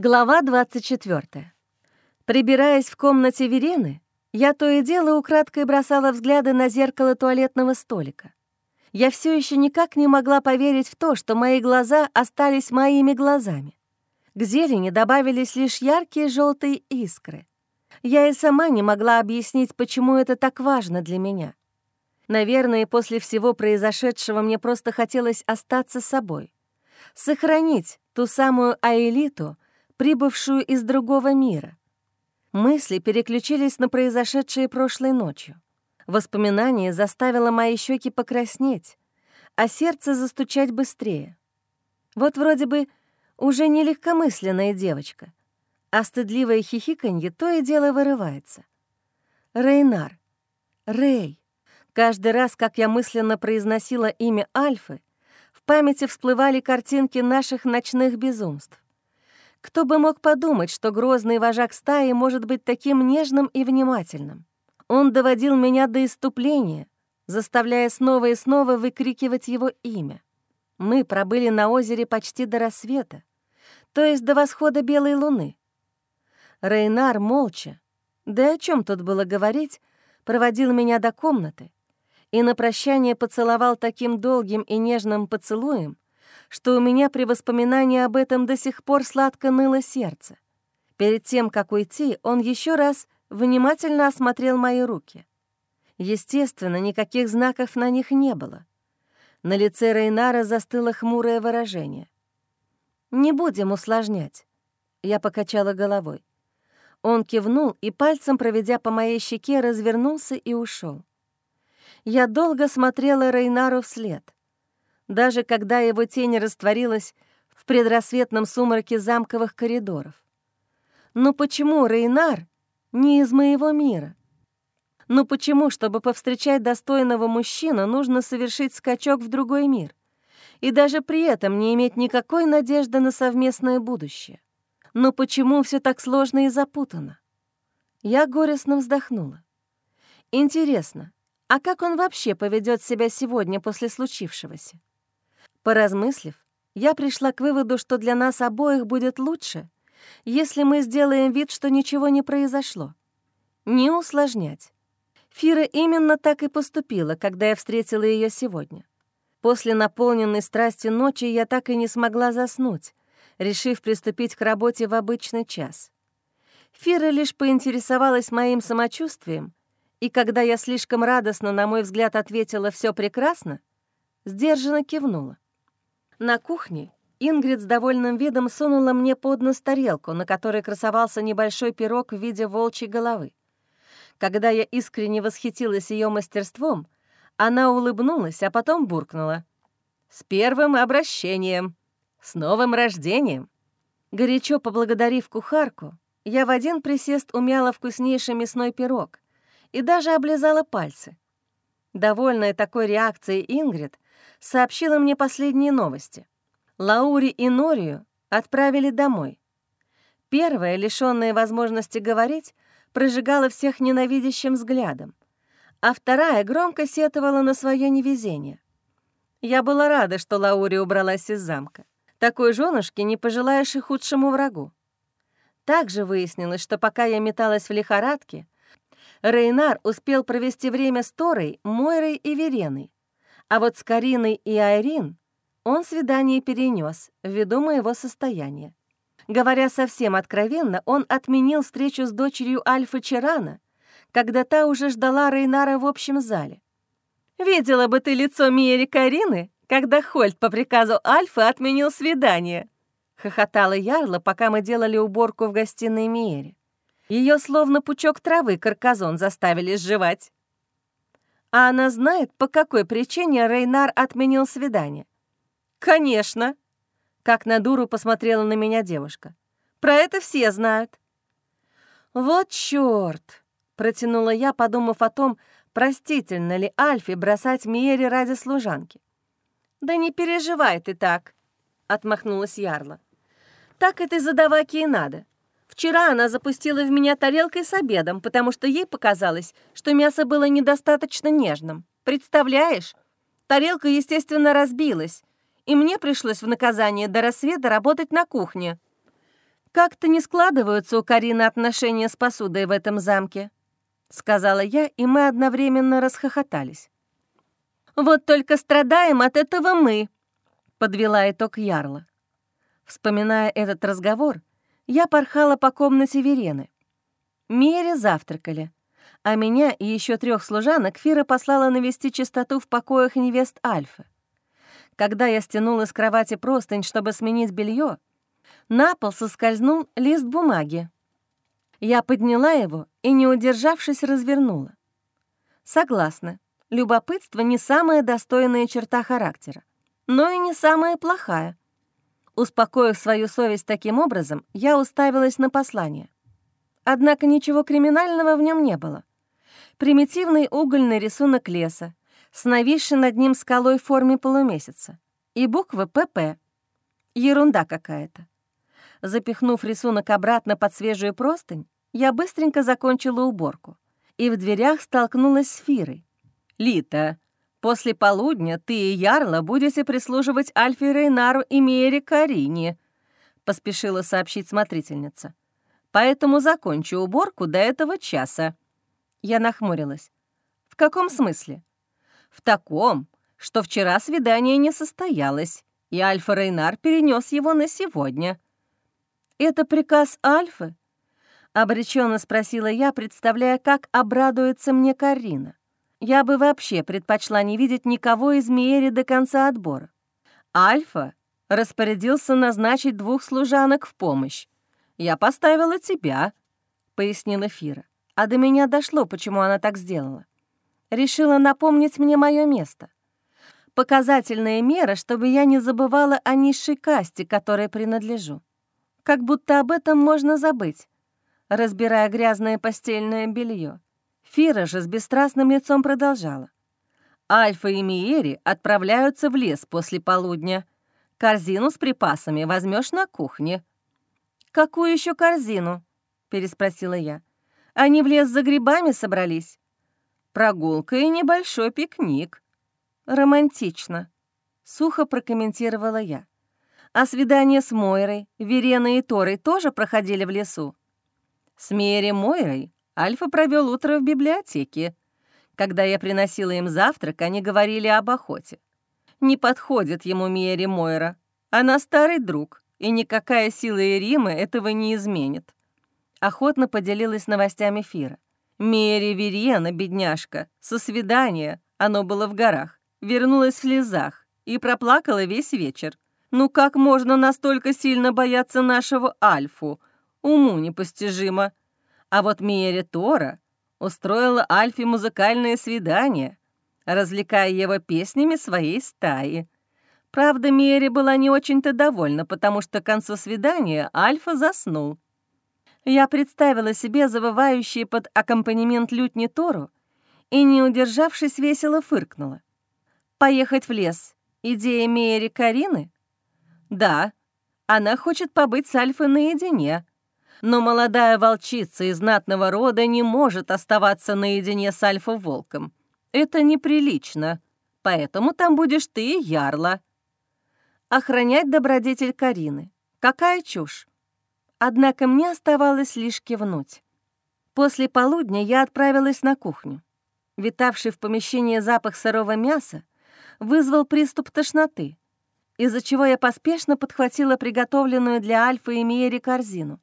Глава 24. Прибираясь в комнате Верены, я то и дело украдкой бросала взгляды на зеркало туалетного столика. Я все еще никак не могла поверить в то, что мои глаза остались моими глазами. К зелени добавились лишь яркие желтые искры. Я и сама не могла объяснить, почему это так важно для меня. Наверное, после всего произошедшего мне просто хотелось остаться собой. Сохранить ту самую Аэлиту — прибывшую из другого мира. Мысли переключились на произошедшее прошлой ночью. Воспоминание заставило мои щеки покраснеть, а сердце застучать быстрее. Вот вроде бы уже не легкомысленная девочка, а стыдливое хихиканье то и дело вырывается. Рейнар, Рей. Каждый раз, как я мысленно произносила имя Альфы, в памяти всплывали картинки наших ночных безумств. Кто бы мог подумать, что грозный вожак стаи может быть таким нежным и внимательным? Он доводил меня до иступления, заставляя снова и снова выкрикивать его имя. Мы пробыли на озере почти до рассвета, то есть до восхода белой луны. Рейнар молча, да о чем тут было говорить, проводил меня до комнаты и на прощание поцеловал таким долгим и нежным поцелуем, что у меня при воспоминании об этом до сих пор сладко ныло сердце. Перед тем, как уйти, он еще раз внимательно осмотрел мои руки. Естественно, никаких знаков на них не было. На лице Рейнара застыло хмурое выражение. «Не будем усложнять», — я покачала головой. Он кивнул и, пальцем проведя по моей щеке, развернулся и ушел. Я долго смотрела Рейнару вслед даже когда его тень растворилась в предрассветном сумраке замковых коридоров. Но почему Рейнар не из моего мира? Но почему, чтобы повстречать достойного мужчину, нужно совершить скачок в другой мир? И даже при этом не иметь никакой надежды на совместное будущее. Но почему все так сложно и запутано? Я горестно вздохнула. Интересно, а как он вообще поведет себя сегодня после случившегося? Поразмыслив, я пришла к выводу, что для нас обоих будет лучше, если мы сделаем вид, что ничего не произошло. Не усложнять. Фира именно так и поступила, когда я встретила ее сегодня. После наполненной страстью ночи я так и не смогла заснуть, решив приступить к работе в обычный час. Фира лишь поинтересовалась моим самочувствием, и когда я слишком радостно, на мой взгляд, ответила «все прекрасно», сдержанно кивнула. На кухне Ингрид с довольным видом сунула мне под нос тарелку, на которой красовался небольшой пирог в виде волчьей головы. Когда я искренне восхитилась ее мастерством, она улыбнулась, а потом буркнула. «С первым обращением! С новым рождением!» Горячо поблагодарив кухарку, я в один присест умяла вкуснейший мясной пирог и даже облизала пальцы. Довольная такой реакцией Ингрид, сообщила мне последние новости. Лаури и Норию отправили домой. Первая, лишённая возможности говорить, прожигала всех ненавидящим взглядом, а вторая громко сетовала на свое невезение. Я была рада, что Лаури убралась из замка. Такой женушке не пожелаешь и худшему врагу. Также выяснилось, что пока я металась в лихорадке, Рейнар успел провести время с Торой, Мойрой и Вереной, а вот с Кариной и Айрин он свидание перенес ввиду моего состояния. Говоря совсем откровенно, он отменил встречу с дочерью Альфа Чарана, когда та уже ждала Рейнара в общем зале. «Видела бы ты лицо Миери Карины, когда Хольт по приказу Альфы отменил свидание», — хохотала Ярла, пока мы делали уборку в гостиной Миери. Ее словно пучок травы карказон заставили сживать. А она знает, по какой причине Рейнар отменил свидание? Конечно. Как на дуру посмотрела на меня девушка. Про это все знают. Вот чёрт, протянула я, подумав о том, простительно ли Альфе бросать Миери ради служанки. «Да не переживай ты так», — отмахнулась Ярла. «Так этой задаваки и надо. Вчера она запустила в меня тарелкой с обедом, потому что ей показалось, что мясо было недостаточно нежным. Представляешь? Тарелка, естественно, разбилась, и мне пришлось в наказание до рассвета работать на кухне. Как-то не складываются у Карины отношения с посудой в этом замке», — сказала я, и мы одновременно расхохотались. «Вот только страдаем от этого мы», — подвела итог Ярла. Вспоминая этот разговор, я порхала по комнате Верены. Мере завтракали, а меня и еще трех служанок Фира послала навести чистоту в покоях невест Альфы. Когда я стянула с кровати простынь, чтобы сменить белье, на пол соскользнул лист бумаги. Я подняла его и, не удержавшись, развернула. Согласна, любопытство не самая достойная черта характера, но и не самая плохая. Успокоив свою совесть таким образом, я уставилась на послание. Однако ничего криминального в нем не было. Примитивный угольный рисунок леса, с нависшей над ним скалой в форме полумесяца и буквы «ПП». Ерунда какая-то. Запихнув рисунок обратно под свежую простынь, я быстренько закончила уборку и в дверях столкнулась с Фирой. «Лита, после полудня ты и Ярла будете прислуживать Альфе Рейнару и Мере Карине», — поспешила сообщить смотрительница. «Поэтому закончу уборку до этого часа». Я нахмурилась. «В каком смысле?» «В таком, что вчера свидание не состоялось, и Альфа Рейнар перенес его на сегодня». «Это приказ Альфы?» — обреченно спросила я, представляя, как обрадуется мне Карина. Я бы вообще предпочла не видеть никого из Миери до конца отбора. Альфа распорядился назначить двух служанок в помощь. «Я поставила тебя», — пояснила Фира. А до меня дошло, почему она так сделала. Решила напомнить мне мое место. Показательная мера, чтобы я не забывала о низшей касте, которой принадлежу как будто об этом можно забыть, разбирая грязное постельное белье. Фира же с бесстрастным лицом продолжала. Альфа и Миери отправляются в лес после полудня. Корзину с припасами возьмешь на кухне. «Какую еще корзину?» — переспросила я. «Они в лес за грибами собрались?» «Прогулка и небольшой пикник». «Романтично», — сухо прокомментировала я. А свидания с Мойрой, Вереной и Торой тоже проходили в лесу. С Мерри Мойрой Альфа провел утро в библиотеке. Когда я приносила им завтрак, они говорили об охоте. Не подходит ему Мерри Мойра. Она старый друг, и никакая сила Иримы этого не изменит. Охотно поделилась новостями Фира. Мерри Верена, бедняжка, со свидания, оно было в горах, вернулась в слезах и проплакала весь вечер. Ну как можно настолько сильно бояться нашего Альфу? Уму непостижимо. А вот Миере Тора устроила Альфе музыкальное свидание, развлекая его песнями своей стаи. Правда, Миере была не очень-то довольна, потому что к концу свидания Альфа заснул. Я представила себе завывающие под аккомпанемент лютни Тору и, не удержавшись, весело фыркнула. «Поехать в лес. Идея Миери Карины?» Да, она хочет побыть с Альфой наедине. Но молодая волчица из знатного рода не может оставаться наедине с Альфа-волком. Это неприлично. Поэтому там будешь ты Ярла. Охранять добродетель Карины. Какая чушь. Однако мне оставалось лишь кивнуть. После полудня я отправилась на кухню. Витавший в помещении запах сырого мяса вызвал приступ тошноты — из-за чего я поспешно подхватила приготовленную для Альфа и Миери корзину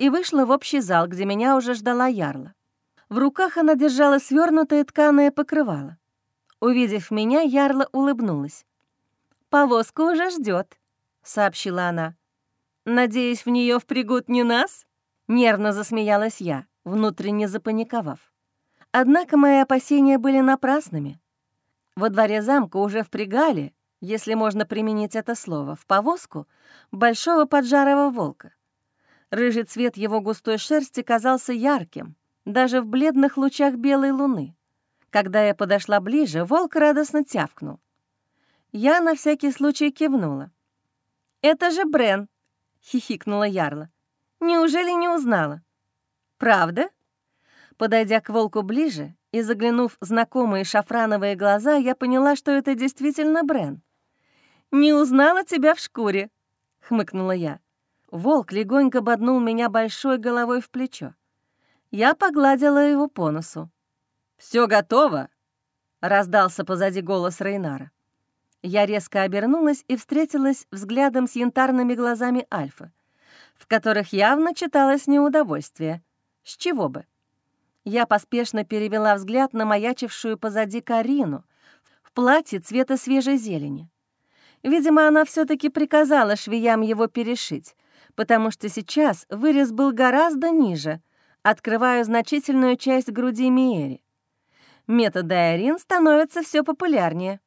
и вышла в общий зал, где меня уже ждала Ярла. В руках она держала свернутое тканое покрывало. Увидев меня, Ярла улыбнулась. «Повозка уже ждет, сообщила она. «Надеюсь, в нее впрягут не нас?» Нервно засмеялась я, внутренне запаниковав. Однако мои опасения были напрасными. Во дворе замка уже впрягали, если можно применить это слово, в повозку большого поджарого волка. Рыжий цвет его густой шерсти казался ярким, даже в бледных лучах белой луны. Когда я подошла ближе, волк радостно тявкнул. Я на всякий случай кивнула. «Это же Брен!» — хихикнула Ярла. «Неужели не узнала?» «Правда?» Подойдя к волку ближе и заглянув в знакомые шафрановые глаза, я поняла, что это действительно Брен. «Не узнала тебя в шкуре», — хмыкнула я. Волк легонько боднул меня большой головой в плечо. Я погладила его по носу. Все готово?» — раздался позади голос Рейнара. Я резко обернулась и встретилась взглядом с янтарными глазами Альфа, в которых явно читалось неудовольствие. С чего бы? Я поспешно перевела взгляд на маячившую позади Карину в платье цвета свежей зелени. Видимо, она все таки приказала швеям его перешить, потому что сейчас вырез был гораздо ниже, открывая значительную часть груди Миери. Методы Айрин становятся все популярнее.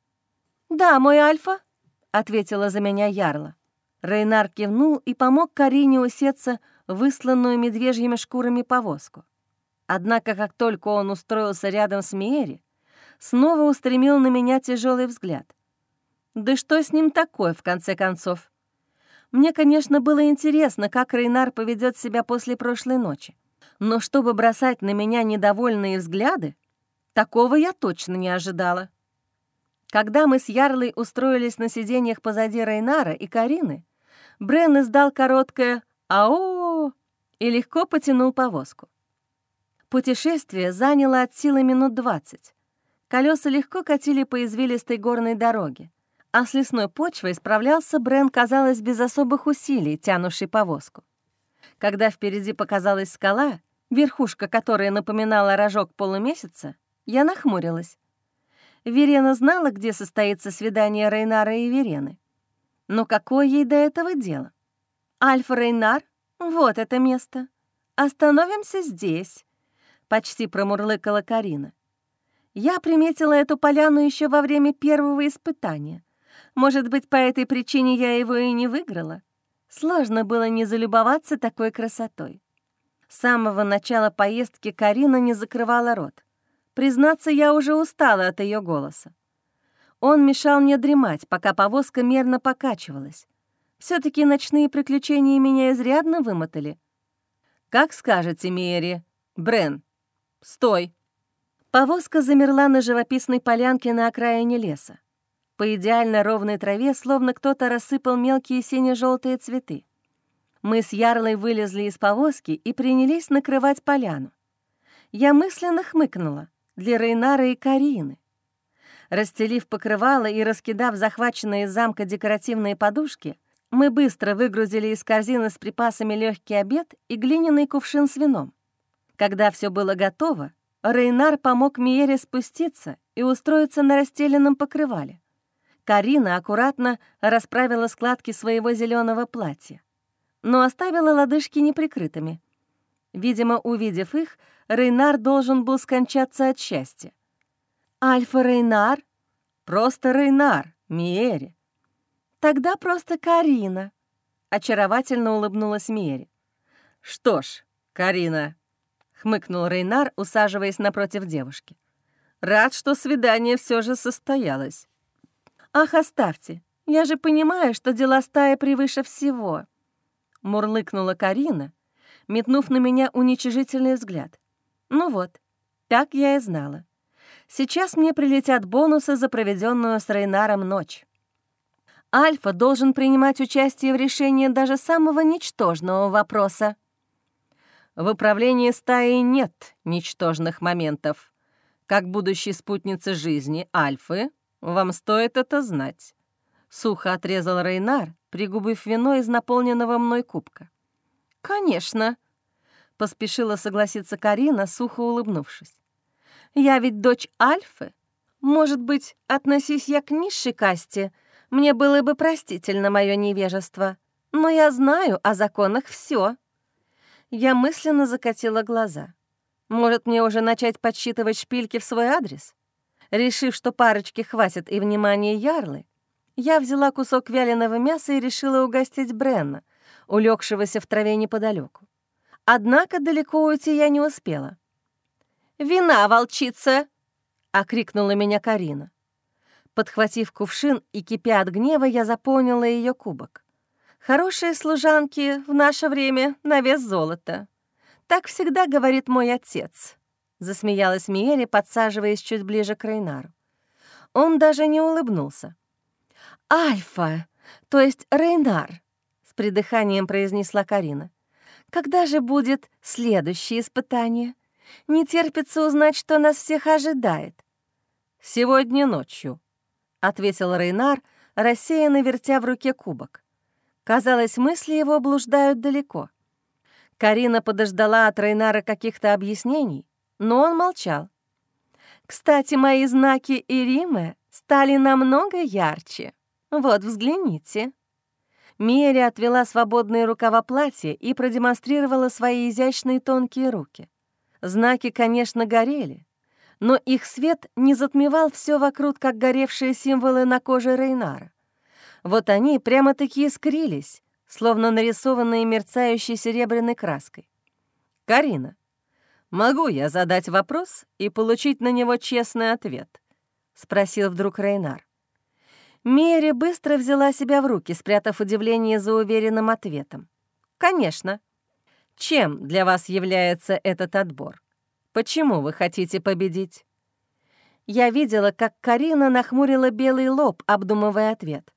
«Да, мой Альфа», — ответила за меня Ярла. Рейнар кивнул и помог Карине усеться в высланную медвежьими шкурами повозку. Однако, как только он устроился рядом с Миери, снова устремил на меня тяжелый взгляд. Да что с ним такое, в конце концов? Мне, конечно, было интересно, как Рейнар поведет себя после прошлой ночи. Но чтобы бросать на меня недовольные взгляды, такого я точно не ожидала. Когда мы с Ярлой устроились на сиденьях позади Рейнара и Карины, Брен издал короткое «Ау!» и легко потянул повозку. Путешествие заняло от силы минут двадцать. Колеса легко катили по извилистой горной дороге, а с лесной почвой справлялся Брен, казалось, без особых усилий, тянувший повозку. Когда впереди показалась скала, верхушка которой напоминала рожок полумесяца, я нахмурилась. Верена знала, где состоится свидание Рейнара и Верены. Но какое ей до этого дело? Альфа Рейнар? Вот это место. Остановимся здесь. Почти промурлыкала Карина. Я приметила эту поляну еще во время первого испытания. Может быть, по этой причине я его и не выиграла. Сложно было не залюбоваться такой красотой. С самого начала поездки Карина не закрывала рот. Признаться, я уже устала от ее голоса. Он мешал мне дремать, пока повозка мерно покачивалась. все таки ночные приключения меня изрядно вымотали. «Как скажете, Мери. Брен, стой!» Повозка замерла на живописной полянке на окраине леса. По идеально ровной траве словно кто-то рассыпал мелкие сине желтые цветы. Мы с Ярлой вылезли из повозки и принялись накрывать поляну. Я мысленно хмыкнула для Рейнара и Карины. Расстелив покрывало и раскидав захваченные из замка декоративные подушки, мы быстро выгрузили из корзины с припасами легкий обед и глиняный кувшин с вином. Когда все было готово, Рейнар помог Миере спуститься и устроиться на расстеленном покрывале. Карина аккуратно расправила складки своего зеленого платья, но оставила лодыжки неприкрытыми. Видимо, увидев их, Рейнар должен был скончаться от счастья. «Альфа Рейнар?» «Просто Рейнар, Миери». «Тогда просто Карина», — очаровательно улыбнулась Миери. «Что ж, Карина», — хмыкнул Рейнар, усаживаясь напротив девушки. «Рад, что свидание все же состоялось». «Ах, оставьте, я же понимаю, что дела стая превыше всего», — мурлыкнула Карина, метнув на меня уничижительный взгляд. Ну вот, так я и знала. Сейчас мне прилетят бонусы за проведенную с Рейнаром ночь. Альфа должен принимать участие в решении даже самого ничтожного вопроса. В управлении стаей нет ничтожных моментов. Как будущей спутницы жизни Альфы, вам стоит это знать. Сухо отрезал Рейнар, пригубив вино из наполненного мной кубка. «Конечно», — поспешила согласиться Карина, сухо улыбнувшись. «Я ведь дочь Альфы. Может быть, относись я к низшей касте, мне было бы простительно мое невежество, но я знаю о законах все. Я мысленно закатила глаза. Может, мне уже начать подсчитывать шпильки в свой адрес? Решив, что парочки хватит и внимания ярлы, я взяла кусок вяленого мяса и решила угостить Бренна, улегшегося в траве неподалеку. Однако далеко уйти я не успела. «Вина, волчица!» — окрикнула меня Карина. Подхватив кувшин и кипя от гнева, я заполнила ее кубок. «Хорошие служанки в наше время на вес золота. Так всегда говорит мой отец», — засмеялась Миэли, подсаживаясь чуть ближе к Рейнару. Он даже не улыбнулся. «Альфа, то есть Рейнар, с придыханием произнесла Карина. «Когда же будет следующее испытание? Не терпится узнать, что нас всех ожидает». «Сегодня ночью», — ответил Рейнар, рассеянно вертя в руке кубок. Казалось, мысли его блуждают далеко. Карина подождала от Рейнара каких-то объяснений, но он молчал. «Кстати, мои знаки и Римы стали намного ярче. Вот, взгляните». Мири отвела свободные рукава платья и продемонстрировала свои изящные тонкие руки. Знаки, конечно, горели, но их свет не затмевал все вокруг, как горевшие символы на коже Рейнара. Вот они прямо-таки искрились, словно нарисованные мерцающей серебряной краской. «Карина, могу я задать вопрос и получить на него честный ответ?» — спросил вдруг Рейнар. Мери быстро взяла себя в руки, спрятав удивление за уверенным ответом. «Конечно. Чем для вас является этот отбор? Почему вы хотите победить?» Я видела, как Карина нахмурила белый лоб, обдумывая ответ.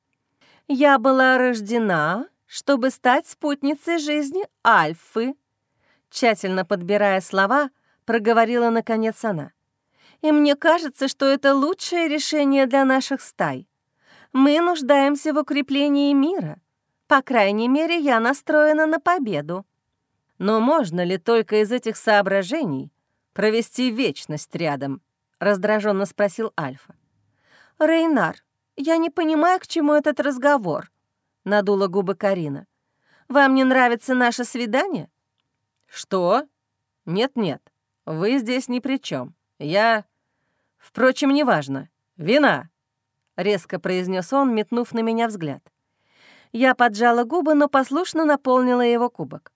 «Я была рождена, чтобы стать спутницей жизни Альфы», тщательно подбирая слова, проговорила наконец она. «И мне кажется, что это лучшее решение для наших стай. Мы нуждаемся в укреплении мира. По крайней мере, я настроена на победу. Но можно ли только из этих соображений провести вечность рядом? раздраженно спросил Альфа. Рейнар, я не понимаю, к чему этот разговор, надула губы Карина. Вам не нравится наше свидание? Что? Нет-нет, вы здесь ни при чем. Я... Впрочем, неважно. Вина. — резко произнес он, метнув на меня взгляд. Я поджала губы, но послушно наполнила его кубок.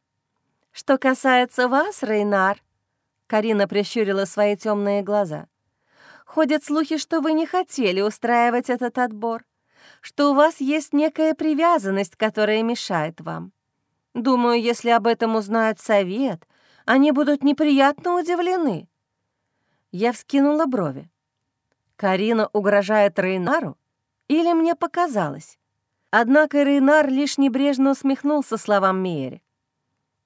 «Что касается вас, Рейнар», — Карина прищурила свои темные глаза, «ходят слухи, что вы не хотели устраивать этот отбор, что у вас есть некая привязанность, которая мешает вам. Думаю, если об этом узнают совет, они будут неприятно удивлены». Я вскинула брови. Карина угрожает Рейнару? Или мне показалось? Однако Рейнар лишь небрежно усмехнулся словам Мейери.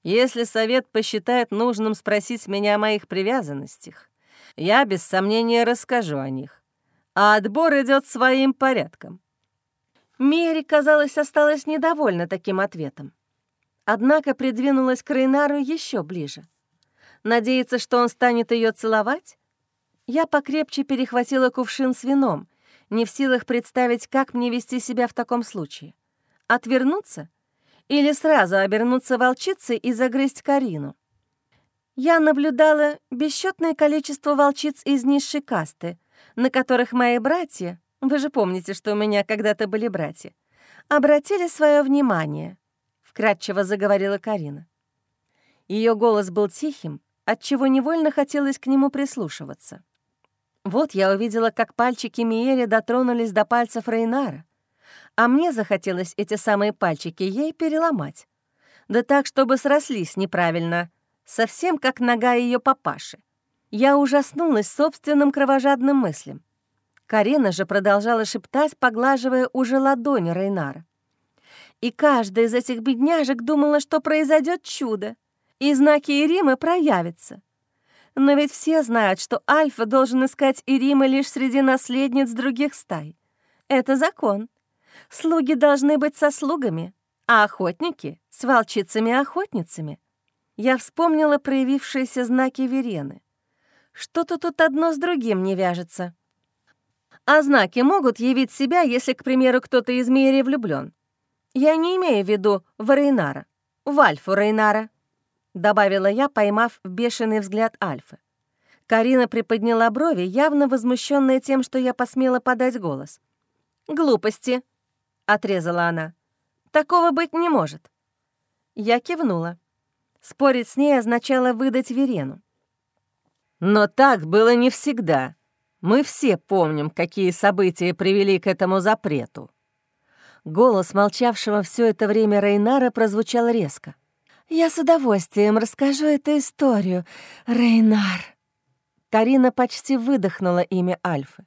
«Если совет посчитает нужным спросить меня о моих привязанностях, я без сомнения расскажу о них. А отбор идет своим порядком». Мери, казалось, осталась недовольна таким ответом. Однако придвинулась к Рейнару еще ближе. Надеется, что он станет ее целовать? Я покрепче перехватила кувшин с вином, не в силах представить, как мне вести себя в таком случае. Отвернуться? Или сразу обернуться волчицей и загрызть Карину? Я наблюдала бесчетное количество волчиц из низшей касты, на которых мои братья, вы же помните, что у меня когда-то были братья, обратили свое внимание, — вкратчиво заговорила Карина. Ее голос был тихим, отчего невольно хотелось к нему прислушиваться. Вот я увидела, как пальчики Миери дотронулись до пальцев Рейнара, а мне захотелось эти самые пальчики ей переломать. Да так, чтобы срослись неправильно, совсем как нога ее папаши. Я ужаснулась собственным кровожадным мыслям. Карина же продолжала шептать, поглаживая уже ладонь Рейнара. И каждая из этих бедняжек думала, что произойдет чудо, и знаки Иримы проявятся. Но ведь все знают, что Альфа должен искать Ирима лишь среди наследниц других стай. Это закон. Слуги должны быть со слугами, а охотники — с волчицами-охотницами. Я вспомнила проявившиеся знаки Верены. Что-то тут одно с другим не вяжется. А знаки могут явить себя, если, к примеру, кто-то из Мири влюблен. Я не имею в виду в Рейнара, в Альфу Рейнара. — добавила я, поймав бешеный взгляд Альфы. Карина приподняла брови, явно возмущенная тем, что я посмела подать голос. «Глупости», — отрезала она. «Такого быть не может». Я кивнула. Спорить с ней означало выдать Верену. «Но так было не всегда. Мы все помним, какие события привели к этому запрету». Голос молчавшего все это время Рейнара прозвучал резко. «Я с удовольствием расскажу эту историю, Рейнар». Карина почти выдохнула имя Альфы.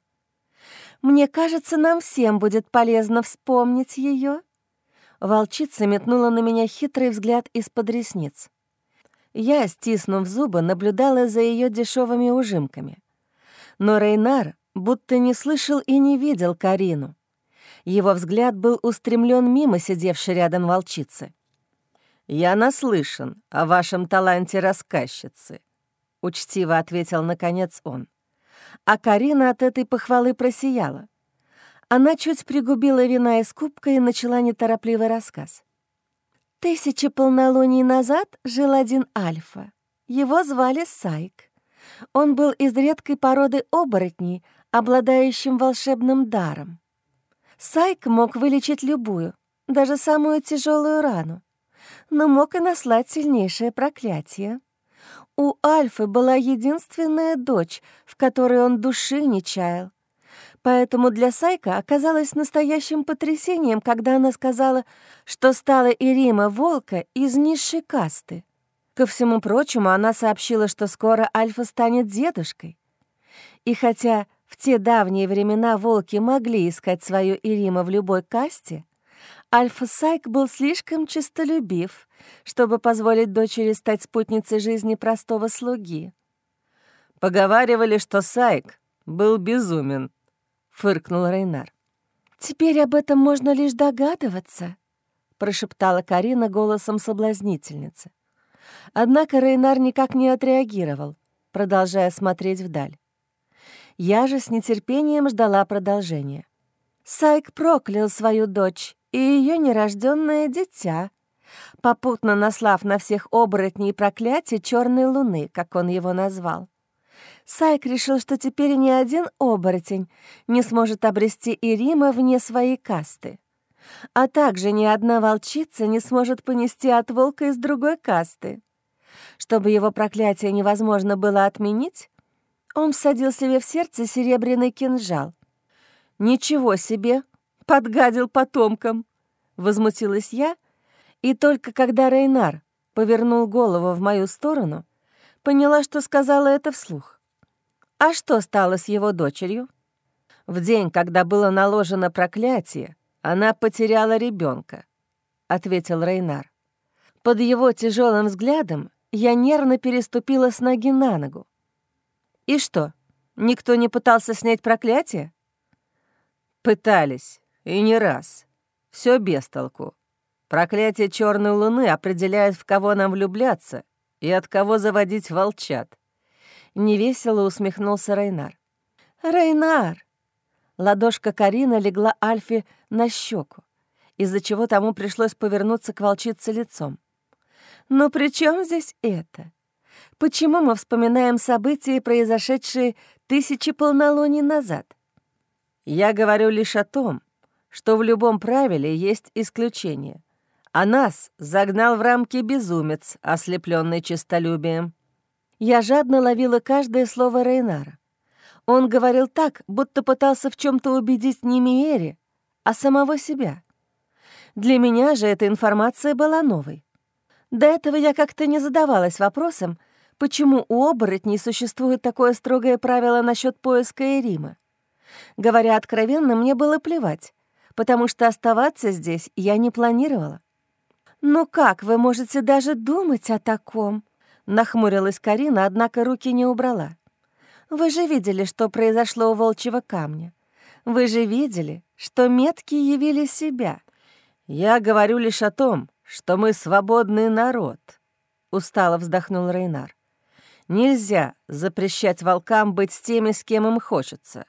«Мне кажется, нам всем будет полезно вспомнить ее. Волчица метнула на меня хитрый взгляд из-под ресниц. Я, стиснув зубы, наблюдала за ее дешевыми ужимками. Но Рейнар будто не слышал и не видел Карину. Его взгляд был устремлен мимо сидевшей рядом волчицы. «Я наслышан о вашем таланте рассказчицы», — учтиво ответил наконец он. А Карина от этой похвалы просияла. Она чуть пригубила вина из кубка и начала неторопливый рассказ. Тысячи полнолуний назад жил один Альфа. Его звали Сайк. Он был из редкой породы оборотней, обладающим волшебным даром. Сайк мог вылечить любую, даже самую тяжелую рану, но мог и наслать сильнейшее проклятие. У Альфы была единственная дочь, в которой он души не чаял. Поэтому для Сайка оказалось настоящим потрясением, когда она сказала, что стала Ирима Волка из низшей касты. Ко всему прочему, она сообщила, что скоро Альфа станет дедушкой. И хотя в те давние времена волки могли искать свою Ирима в любой касте, Альфа-Сайк был слишком честолюбив, чтобы позволить дочери стать спутницей жизни простого слуги. «Поговаривали, что Сайк был безумен», — фыркнул Рейнар. «Теперь об этом можно лишь догадываться», — прошептала Карина голосом соблазнительницы. Однако Рейнар никак не отреагировал, продолжая смотреть вдаль. Я же с нетерпением ждала продолжения. Сайк проклял свою дочь и ее нерожденное дитя, попутно наслав на всех оборотней проклятие черной луны, как он его назвал. Сайк решил, что теперь ни один оборотень не сможет обрести Ирима вне своей касты. А также ни одна волчица не сможет понести от волка из другой касты. Чтобы его проклятие невозможно было отменить, он всадил себе в сердце серебряный кинжал. «Ничего себе! Подгадил потомкам!» — возмутилась я, и только когда Рейнар повернул голову в мою сторону, поняла, что сказала это вслух. А что стало с его дочерью? В день, когда было наложено проклятие, она потеряла ребенка, ответил Рейнар. Под его тяжелым взглядом я нервно переступила с ноги на ногу. И что, никто не пытался снять проклятие? Пытались, и не раз. Все без толку. Проклятие черной луны определяет, в кого нам влюбляться и от кого заводить волчат. Невесело усмехнулся Рейнар. «Рейнар!» Ладошка Карина легла Альфе на щеку, из-за чего тому пришлось повернуться к волчице лицом. «Но при чем здесь это? Почему мы вспоминаем события, произошедшие тысячи полнолуний назад? Я говорю лишь о том, что в любом правиле есть исключение, а нас загнал в рамки безумец, ослепленный честолюбием. Я жадно ловила каждое слово Рейнара. Он говорил так, будто пытался в чем то убедить не Миери, а самого себя. Для меня же эта информация была новой. До этого я как-то не задавалась вопросом, почему у оборотней существует такое строгое правило насчет поиска Эрима. Говоря откровенно, мне было плевать, потому что оставаться здесь я не планировала. «Ну как вы можете даже думать о таком?» — нахмурилась Карина, однако руки не убрала. «Вы же видели, что произошло у волчьего камня. Вы же видели, что метки явили себя». «Я говорю лишь о том, что мы свободный народ», — устало вздохнул Рейнар. Нельзя запрещать волкам быть с теми, с кем им хочется.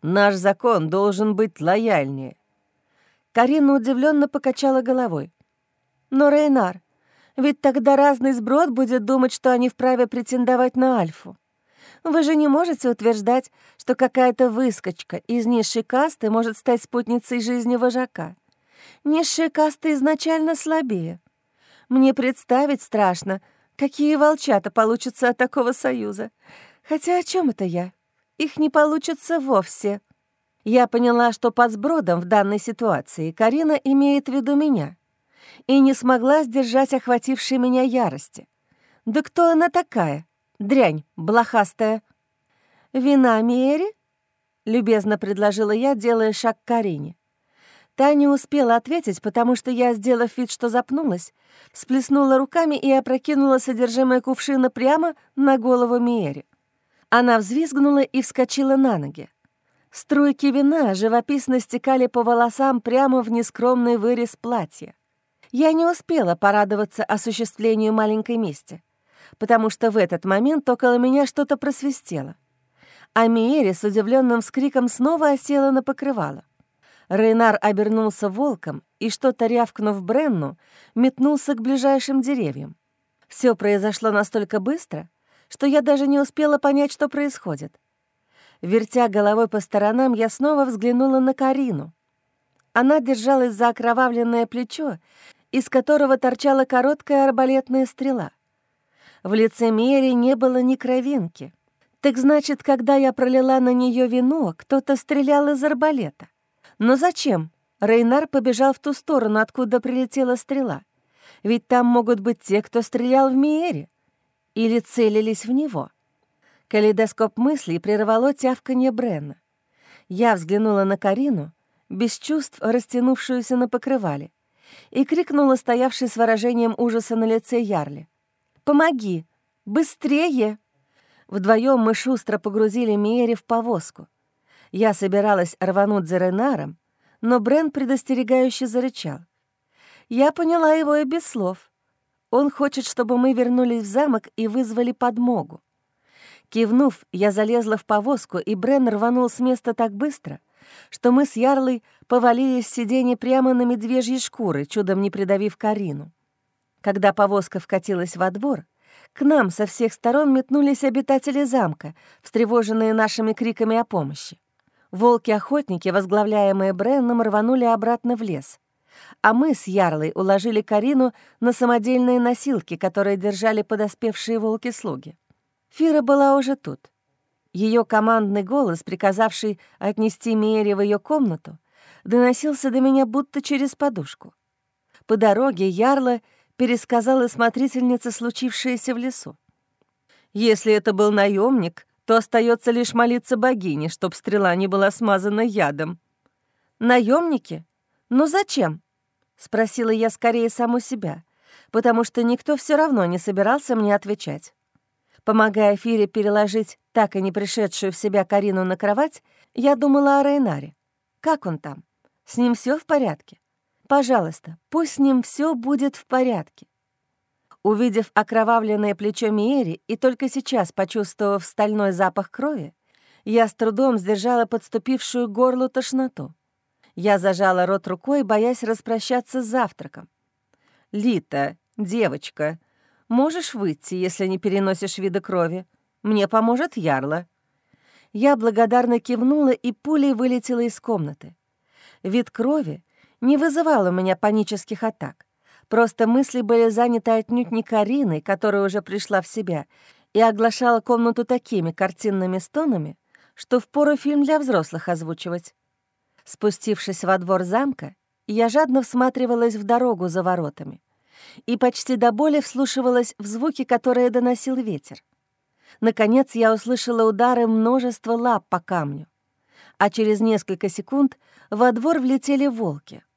Наш закон должен быть лояльнее. Карина удивленно покачала головой. Но, Рейнар, ведь тогда разный сброд будет думать, что они вправе претендовать на Альфу. Вы же не можете утверждать, что какая-то выскочка из низшей касты может стать спутницей жизни вожака. Низшие касты изначально слабее. Мне представить страшно, Какие волчата получатся от такого союза? Хотя о чем это я? Их не получится вовсе. Я поняла, что под сбродом в данной ситуации Карина имеет в виду меня. И не смогла сдержать охватившей меня ярости. Да кто она такая? Дрянь, блохастая. «Вина Мери?» — любезно предложила я, делая шаг к Карине. Та не успела ответить, потому что я, сделав вид, что запнулась, сплеснула руками и опрокинула содержимое кувшина прямо на голову Миэри. Она взвизгнула и вскочила на ноги. Струйки вина живописно стекали по волосам прямо в нескромный вырез платья. Я не успела порадоваться осуществлению маленькой мести, потому что в этот момент около меня что-то просвистело. А Миэри с удивленным вскриком снова осела на покрывало. Рейнар обернулся волком и, что-то рявкнув Бренну, метнулся к ближайшим деревьям. Все произошло настолько быстро, что я даже не успела понять, что происходит. Вертя головой по сторонам, я снова взглянула на Карину. Она держалась за окровавленное плечо, из которого торчала короткая арбалетная стрела. В лице Мери не было ни кровинки. Так значит, когда я пролила на нее вино, кто-то стрелял из арбалета. Но зачем? Рейнар побежал в ту сторону, откуда прилетела стрела. Ведь там могут быть те, кто стрелял в Миере. Или целились в него. Калейдоскоп мыслей прервало тявканье Бренна. Я взглянула на Карину, без чувств растянувшуюся на покрывале, и крикнула стоявший с выражением ужаса на лице Ярли. «Помоги! Быстрее!» Вдвоем мы шустро погрузили Миере в повозку — я собиралась рвануть за Ренаром, но Брен предостерегающе зарычал. Я поняла его и без слов. Он хочет, чтобы мы вернулись в замок и вызвали подмогу. Кивнув, я залезла в повозку, и Брен рванул с места так быстро, что мы с Ярлой повалились с сиденья прямо на медвежьи шкуры, чудом не придавив Карину. Когда повозка вкатилась во двор, к нам со всех сторон метнулись обитатели замка, встревоженные нашими криками о помощи. Волки-охотники, возглавляемые Бренном, рванули обратно в лес. А мы с Ярлой уложили Карину на самодельные носилки, которые держали подоспевшие волки-слуги. Фира была уже тут. Ее командный голос, приказавший отнести Миэри в ее комнату, доносился до меня будто через подушку. По дороге Ярла пересказала смотрительнице случившееся в лесу. Если это был наемник, то остается лишь молиться богине, чтоб стрела не была смазана ядом. Наемники? Ну зачем? Спросила я скорее саму себя, потому что никто все равно не собирался мне отвечать. Помогая Фире переложить так и не пришедшую в себя Карину на кровать, я думала о Рейнаре. Как он там? С ним все в порядке? Пожалуйста, пусть с ним все будет в порядке. Увидев окровавленное плечо Миери и только сейчас почувствовав стальной запах крови, я с трудом сдержала подступившую к горлу тошноту. Я зажала рот рукой, боясь распрощаться с завтраком. «Лита, девочка, можешь выйти, если не переносишь вида крови? Мне поможет Ярла». Я благодарно кивнула и пулей вылетела из комнаты. Вид крови не вызывал у меня панических атак. Просто мысли были заняты отнюдь не Кариной, которая уже пришла в себя, и оглашала комнату такими картинными стонами, что впору фильм для взрослых озвучивать. Спустившись во двор замка, я жадно всматривалась в дорогу за воротами и почти до боли вслушивалась в звуки, которые доносил ветер. Наконец я услышала удары множества лап по камню, а через несколько секунд во двор влетели волки —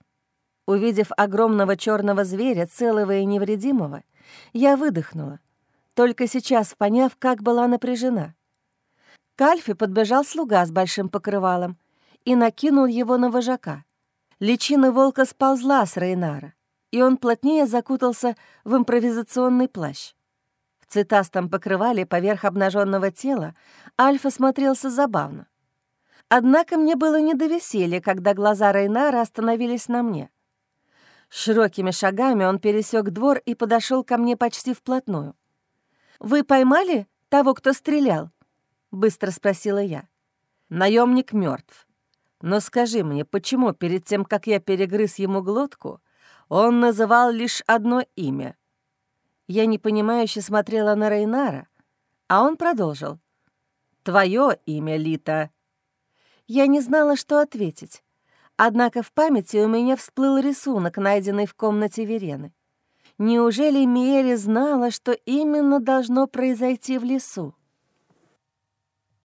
Увидев огромного черного зверя, целого и невредимого, я выдохнула, только сейчас поняв, как была напряжена. К Альфе подбежал слуга с большим покрывалом и накинул его на вожака. Личина волка сползла с Рейнара, и он плотнее закутался в импровизационный плащ. В цветастом покрывале поверх обнаженного тела Альфа смотрелся забавно. Однако мне было не до веселья, когда глаза Рейнара остановились на мне. Широкими шагами он пересек двор и подошел ко мне почти вплотную. «Вы поймали того, кто стрелял?» — быстро спросила я. Наемник мертв. Но скажи мне, почему перед тем, как я перегрыз ему глотку, он называл лишь одно имя?» Я непонимающе смотрела на Рейнара, а он продолжил. «Твое имя, Лита». Я не знала, что ответить. Однако в памяти у меня всплыл рисунок, найденный в комнате Верены. Неужели Миэри знала, что именно должно произойти в лесу?